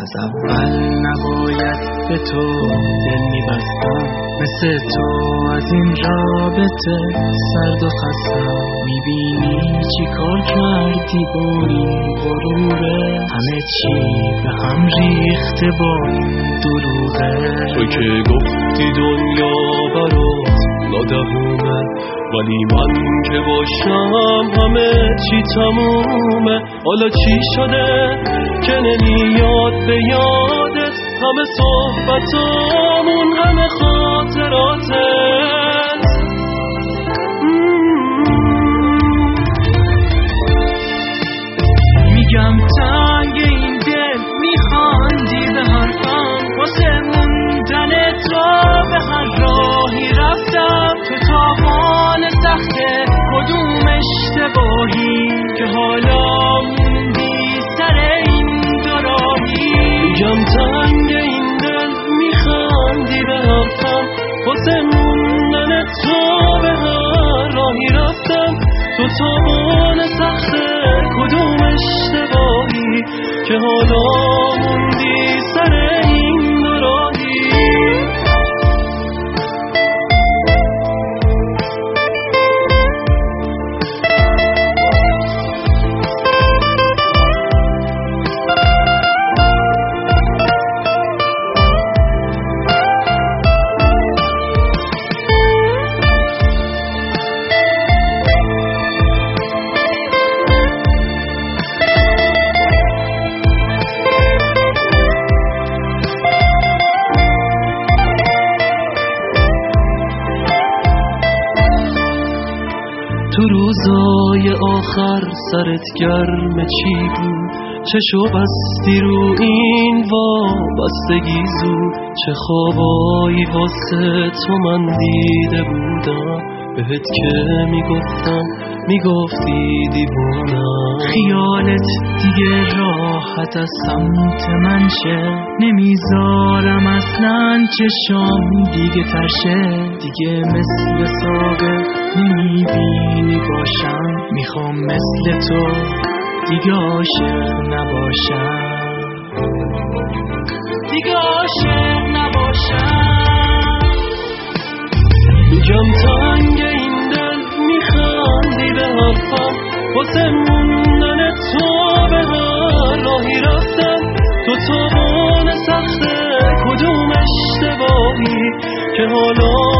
از اول نباید به تو دل میبستم. مثل تو از این رابطه سرد و خستم. می‌بینی چی کار کردی با این غروره همه چی به هم ریخته با دروغه تو که گفتی دنیا برات لادهومه ولی من که باشم همه چی تمومه. حالا چی شده؟ که نمیاد. به یادت همه صحبتامون همه خاطراتت واسه موندن تو به هر راهی رفتم. تو تاوان سخته کدوم اشتباهی که حالا تو روزای آخر سرت گرم چی بود؟ چشو بستی رو این وابستگی زود چه خوابایی واسه تو من دیده بودم؟ بهت که می‌گفتم می‌گفتی دیوونم خیالت دیگه راحت از سمت من شه. نمی‌ذارم اصلا چشام دیگه ترشه دیگه مثل سابق نمی‌بینی باشم می‌خوام مثل تو دیگه عاشق نباشم. دیگه عاشق نباشم. میگم تنگ این دل میخندی به حرفم واسه موندن تو به هر راهی رفتم تو تاوان سخته کدوم اشتباهی که حالا